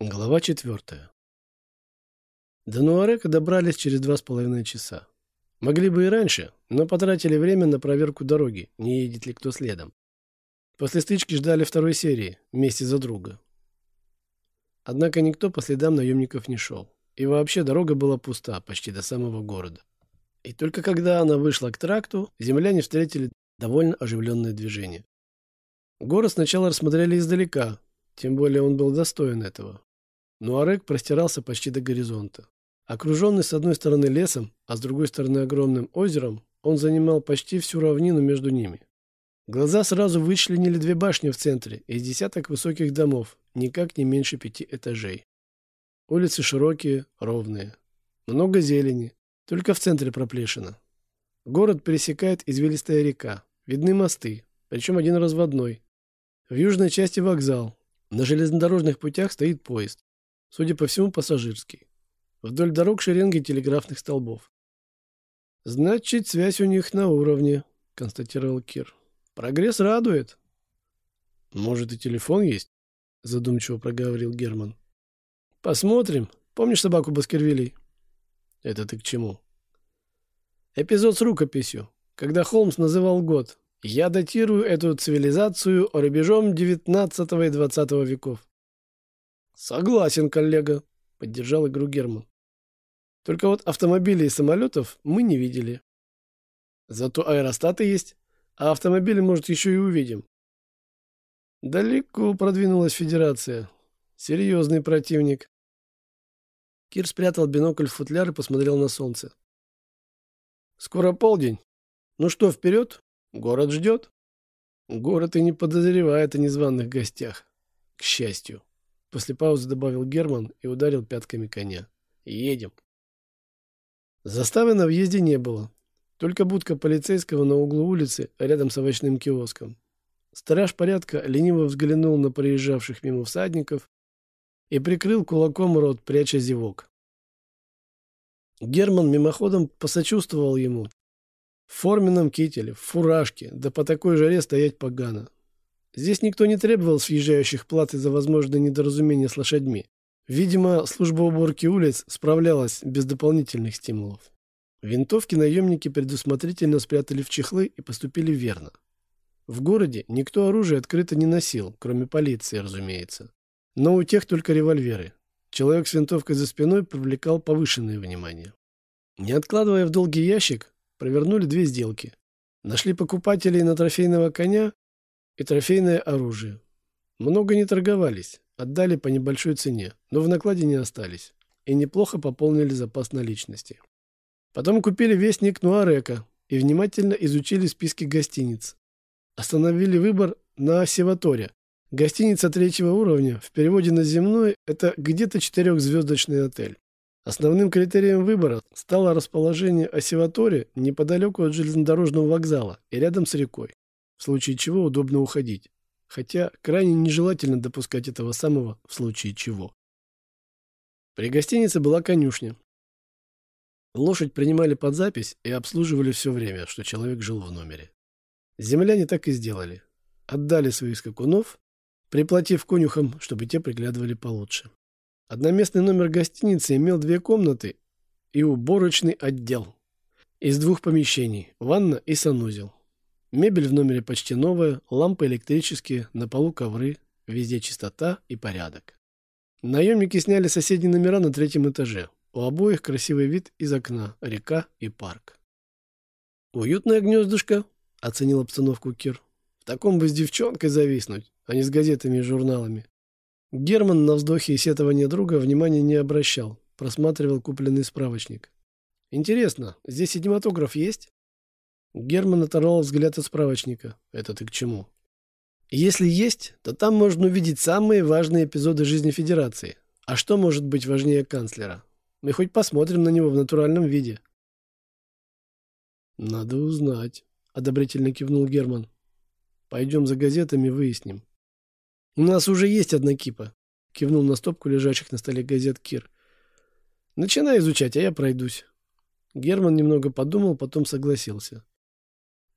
Глава четвертая. До Нуарека добрались через два с половиной часа. Могли бы и раньше, но потратили время на проверку дороги, не едет ли кто следом. После стычки ждали второй серии, вместе за друга. Однако никто по следам наемников не шел. И вообще дорога была пуста, почти до самого города. И только когда она вышла к тракту, земляне встретили довольно оживленное движение. Город сначала рассмотрели издалека, тем более он был достоин этого. Но Арек простирался почти до горизонта. Окруженный с одной стороны лесом, а с другой стороны огромным озером, он занимал почти всю равнину между ними. Глаза сразу вычленили две башни в центре и десяток высоких домов, никак не меньше пяти этажей. Улицы широкие, ровные. Много зелени, только в центре проплешина. Город пересекает извилистая река, видны мосты, причем один разводной. В южной части вокзал. На железнодорожных путях стоит поезд. Судя по всему, пассажирский. Вдоль дорог шеренги телеграфных столбов. «Значит, связь у них на уровне», — констатировал Кир. «Прогресс радует». «Может, и телефон есть?» — задумчиво проговорил Герман. «Посмотрим. Помнишь собаку Баскервилей?» «Это ты к чему?» «Эпизод с рукописью, когда Холмс называл год. Я датирую эту цивилизацию рубежом XIX и XX веков. Согласен, коллега, поддержал игру Герман. Только вот автомобилей и самолетов мы не видели. Зато аэростаты есть, а автомобили, может, еще и увидим. Далеко продвинулась Федерация. Серьезный противник. Кир спрятал бинокль в футляр и посмотрел на солнце. Скоро полдень. Ну что, вперед? Город ждет. Город и не подозревает о незваных гостях. К счастью. После паузы добавил Герман и ударил пятками коня. «Едем». Заставы на въезде не было. Только будка полицейского на углу улицы, рядом с овощным киоском. Страж порядка лениво взглянул на проезжавших мимо всадников и прикрыл кулаком рот, пряча зевок. Герман мимоходом посочувствовал ему. В форменном кителе, в фуражке, да по такой жаре стоять погано. Здесь никто не требовал съезжающих платы за возможное недоразумение с лошадьми. Видимо, служба уборки улиц справлялась без дополнительных стимулов. Винтовки наемники предусмотрительно спрятали в чехлы и поступили верно. В городе никто оружие открыто не носил, кроме полиции, разумеется. Но у тех только револьверы. Человек с винтовкой за спиной привлекал повышенное внимание. Не откладывая в долгий ящик, провернули две сделки. Нашли покупателей на трофейного коня и трофейное оружие. Много не торговались, отдали по небольшой цене, но в накладе не остались и неплохо пополнили запас наличности. Потом купили вестник Нуарека и внимательно изучили списки гостиниц. Остановили выбор на Севаторе. Гостиница третьего уровня, в переводе на земной, это где-то четырехзвездочный отель. Основным критерием выбора стало расположение Осеваторе неподалеку от железнодорожного вокзала и рядом с рекой в случае чего удобно уходить. Хотя крайне нежелательно допускать этого самого в случае чего. При гостинице была конюшня. Лошадь принимали под запись и обслуживали все время, что человек жил в номере. Земляне так и сделали. Отдали своих скакунов, приплатив конюхам, чтобы те приглядывали получше. Одноместный номер гостиницы имел две комнаты и уборочный отдел. Из двух помещений – ванна и санузел. Мебель в номере почти новая, лампы электрические, на полу ковры, везде чистота и порядок. Наемники сняли соседние номера на третьем этаже. У обоих красивый вид из окна, река и парк. «Уютное гнездышко», — оценил обстановку Кир. «В таком бы с девчонкой зависнуть, а не с газетами и журналами». Герман на вздохе и сетование друга внимания не обращал, просматривал купленный справочник. «Интересно, здесь синематограф есть?» Герман оторвал взгляд от справочника. «Это ты к чему?» «Если есть, то там можно увидеть самые важные эпизоды жизни Федерации. А что может быть важнее канцлера? Мы хоть посмотрим на него в натуральном виде». «Надо узнать», — одобрительно кивнул Герман. «Пойдем за газетами, выясним». «У нас уже есть одна кипа», — кивнул на стопку лежащих на столе газет Кир. «Начинай изучать, а я пройдусь». Герман немного подумал, потом согласился.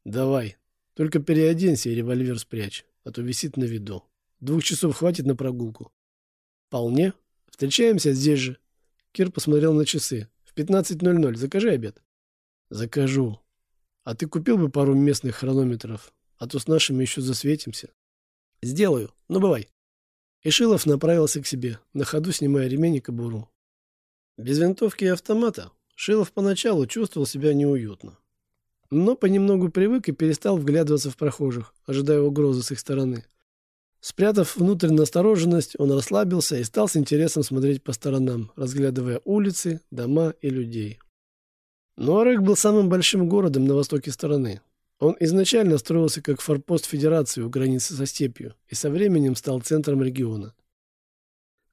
«Давай. Только переоденься и револьвер спрячь, а то висит на виду. Двух часов хватит на прогулку». «Вполне», Встречаемся здесь же. Кир посмотрел на часы. В 15.00. Закажи обед. Закажу. А ты купил бы пару местных хронометров, а то с нашими еще засветимся. Сделаю. Ну, бывай. Ишилов направился к себе, на ходу снимая ремень и кобуру. Без винтовки и автомата Шилов поначалу чувствовал себя неуютно. Но понемногу привык и перестал вглядываться в прохожих, ожидая угрозы с их стороны. Спрятав внутреннюю настороженность, он расслабился и стал с интересом смотреть по сторонам, разглядывая улицы, дома и людей. Нуарек был самым большим городом на востоке страны. Он изначально строился как форпост Федерации у границы со степью и со временем стал центром региона.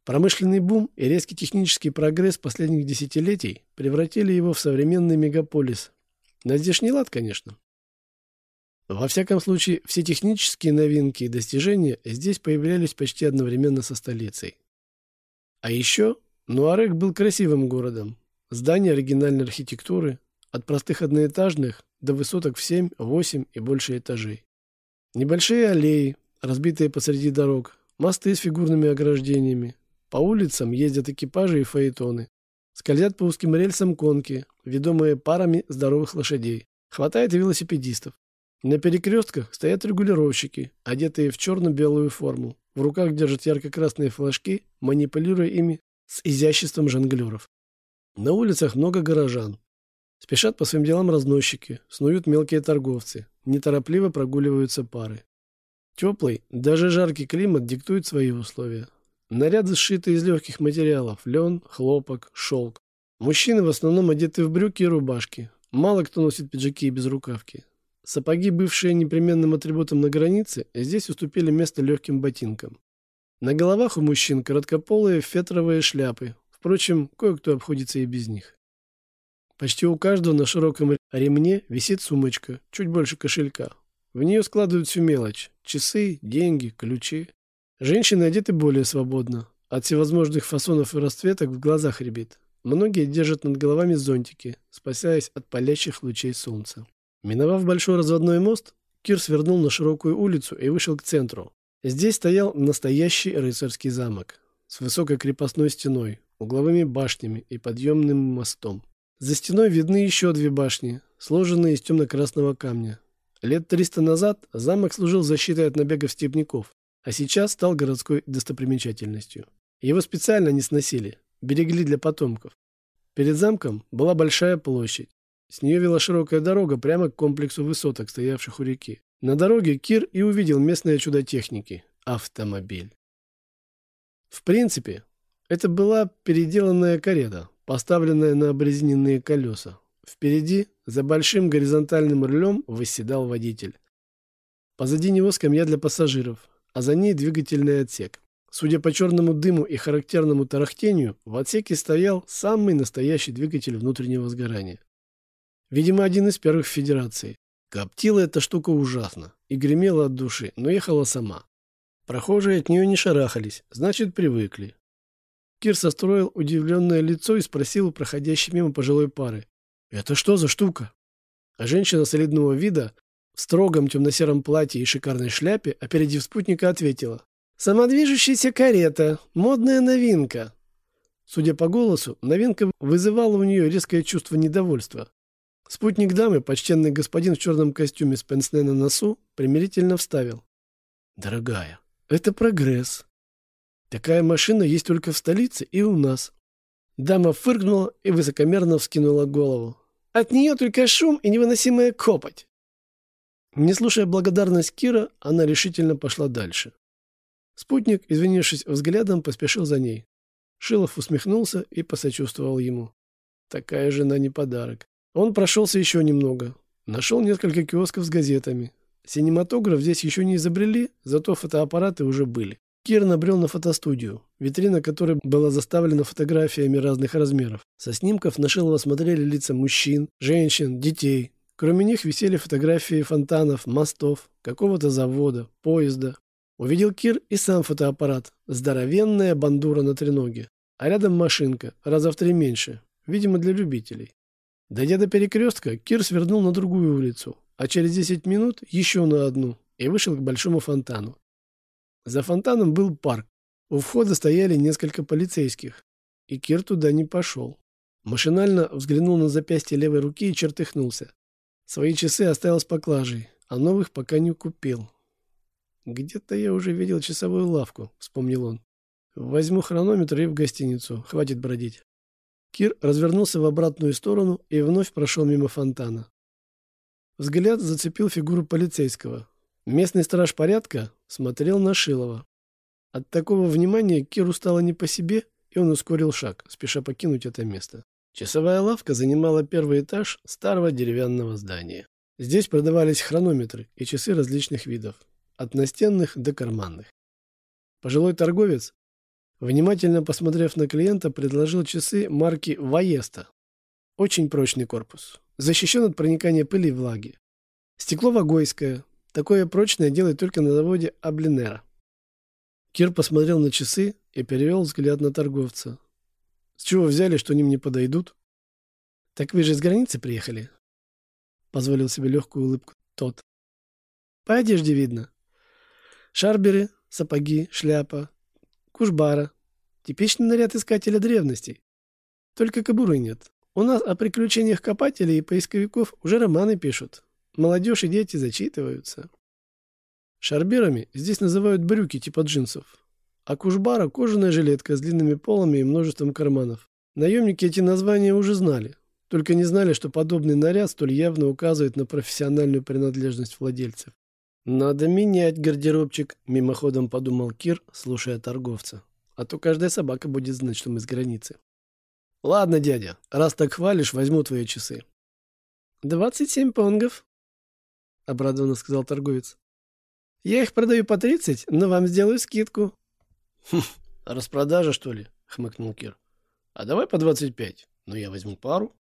Промышленный бум и резкий технический прогресс последних десятилетий превратили его в современный мегаполис. На здешний лад, конечно. Во всяком случае, все технические новинки и достижения здесь появлялись почти одновременно со столицей. А еще Нуарек был красивым городом. Здания оригинальной архитектуры, от простых одноэтажных до высоток в 7, 8 и больше этажей. Небольшие аллеи, разбитые посреди дорог, мосты с фигурными ограждениями. По улицам ездят экипажи и фаэтоны. Скользят по узким рельсам конки, ведомые парами здоровых лошадей. Хватает велосипедистов. На перекрестках стоят регулировщики, одетые в черно-белую форму. В руках держат ярко-красные флажки, манипулируя ими с изяществом жонглеров. На улицах много горожан. Спешат по своим делам разносчики, снуют мелкие торговцы, неторопливо прогуливаются пары. Теплый, даже жаркий климат диктует свои условия. Наряды сшиты из легких материалов – лен, хлопок, шелк. Мужчины в основном одеты в брюки и рубашки. Мало кто носит пиджаки и безрукавки. Сапоги, бывшие непременным атрибутом на границе, здесь уступили место легким ботинкам. На головах у мужчин короткополые фетровые шляпы, Впрочем, кое-кто обходится и без них. Почти у каждого на широком ремне висит сумочка, чуть больше кошелька. В нее складывают всю мелочь – часы, деньги, ключи. Женщины одеты более свободно. От всевозможных фасонов и расцветок в глазах рябит. Многие держат над головами зонтики, спасаясь от палящих лучей солнца. Миновав большой разводной мост, Кир свернул на широкую улицу и вышел к центру. Здесь стоял настоящий рыцарский замок с высокой крепостной стеной, угловыми башнями и подъемным мостом. За стеной видны еще две башни, сложенные из темно-красного камня. Лет триста назад замок служил защитой от набегов степняков, а сейчас стал городской достопримечательностью. Его специально не сносили, берегли для потомков. Перед замком была большая площадь. С нее вела широкая дорога прямо к комплексу высоток, стоявших у реки. На дороге Кир и увидел местное чудо техники – автомобиль. В принципе, это была переделанная карета, поставленная на обрезиненные колеса. Впереди, за большим горизонтальным рулем, восседал водитель. Позади него скамья для пассажиров, а за ней двигательный отсек. Судя по черному дыму и характерному тарахтению, в отсеке стоял самый настоящий двигатель внутреннего сгорания. Видимо, один из первых в Федерации. Коптила эта штука ужасно и гремела от души, но ехала сама. Прохожие от нее не шарахались, значит, привыкли. Кир состроил удивленное лицо и спросил у проходящей мимо пожилой пары. «Это что за штука?» А женщина солидного вида в строгом темно-сером платье и шикарной шляпе, опередив спутника, ответила. «Самодвижущаяся карета. Модная новинка». Судя по голосу, новинка вызывала у нее резкое чувство недовольства. Спутник дамы, почтенный господин в черном костюме с пенсне на носу, примирительно вставил. «Дорогая, это прогресс. Такая машина есть только в столице и у нас. Дама фыркнула и высокомерно вскинула голову. От нее только шум и невыносимая копоть. Не слушая благодарность Кира, она решительно пошла дальше. Спутник, извинившись взглядом, поспешил за ней. Шилов усмехнулся и посочувствовал ему. Такая жена не подарок. Он прошелся еще немного. Нашел несколько киосков с газетами. Синематограф здесь еще не изобрели, зато фотоаппараты уже были. Кир набрел на фотостудию, витрина которой была заставлена фотографиями разных размеров. Со снимков на Шилова смотрели лица мужчин, женщин, детей. Кроме них висели фотографии фонтанов, мостов, какого-то завода, поезда. Увидел Кир и сам фотоаппарат. Здоровенная бандура на треноге. А рядом машинка, раза в три меньше. Видимо, для любителей. Дойдя до перекрестка, Кир свернул на другую улицу, а через 10 минут еще на одну и вышел к большому фонтану. За фонтаном был парк. У входа стояли несколько полицейских, и Кир туда не пошел. Машинально взглянул на запястье левой руки и чертыхнулся. Свои часы оставил с поклажей, а новых пока не купил. «Где-то я уже видел часовую лавку», — вспомнил он. «Возьму хронометр и в гостиницу. Хватит бродить». Кир развернулся в обратную сторону и вновь прошел мимо фонтана. Взгляд зацепил фигуру полицейского. Местный страж порядка смотрел на Шилова. От такого внимания Киру стало не по себе, и он ускорил шаг, спеша покинуть это место. Часовая лавка занимала первый этаж старого деревянного здания. Здесь продавались хронометры и часы различных видов, от настенных до карманных. Пожилой торговец, внимательно посмотрев на клиента, предложил часы марки «Ваеста». Очень прочный корпус, защищен от проникания пыли и влаги. Стекло вагойское, такое прочное делают только на заводе Аблинера. Кир посмотрел на часы и перевел взгляд на торговца. С чего взяли, что они мне подойдут? Так вы же с границы приехали? Позволил себе легкую улыбку тот. По одежде видно. Шарберы, сапоги, шляпа, кушбара. Типичный наряд искателя древностей. Только кобуры нет. У нас о приключениях копателей и поисковиков уже романы пишут. Молодежь и дети зачитываются. Шарберами здесь называют брюки типа джинсов. А кушбара – кожаная жилетка с длинными полами и множеством карманов. Наемники эти названия уже знали, только не знали, что подобный наряд столь явно указывает на профессиональную принадлежность владельцев. «Надо менять гардеробчик», – мимоходом подумал Кир, слушая торговца. «А то каждая собака будет знать, что мы с границы». «Ладно, дядя, раз так хвалишь, возьму твои часы». «Двадцать семь понгов», — обрадованно сказал торговец. «Я их продаю по тридцать, но вам сделаю скидку». «Хм, распродажа, что ли?» — хмыкнул Кир. «А давай по двадцать пять, но я возьму пару».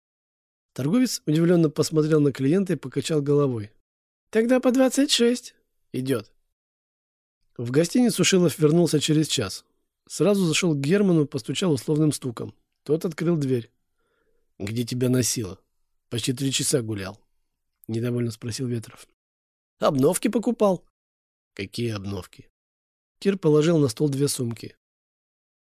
Торговец удивленно посмотрел на клиента и покачал головой. «Тогда по двадцать шесть. Идет». В гостиницу Шилов вернулся через час. Сразу зашел к Герману, постучал условным стуком. Тот открыл дверь. «Где тебя носило? Почти три часа гулял». Недовольно спросил Ветров. «Обновки покупал». «Какие обновки?» Кир положил на стол две сумки.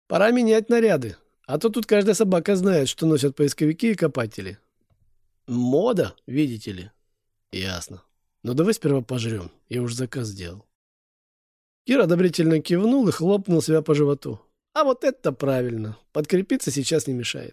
«Пора менять наряды, а то тут каждая собака знает, что носят поисковики и копатели». «Мода, видите ли?» «Ясно. Но давай сперва пожрем. Я уж заказ сделал». Кир одобрительно кивнул и хлопнул себя по животу. «А вот это правильно. Подкрепиться сейчас не мешает».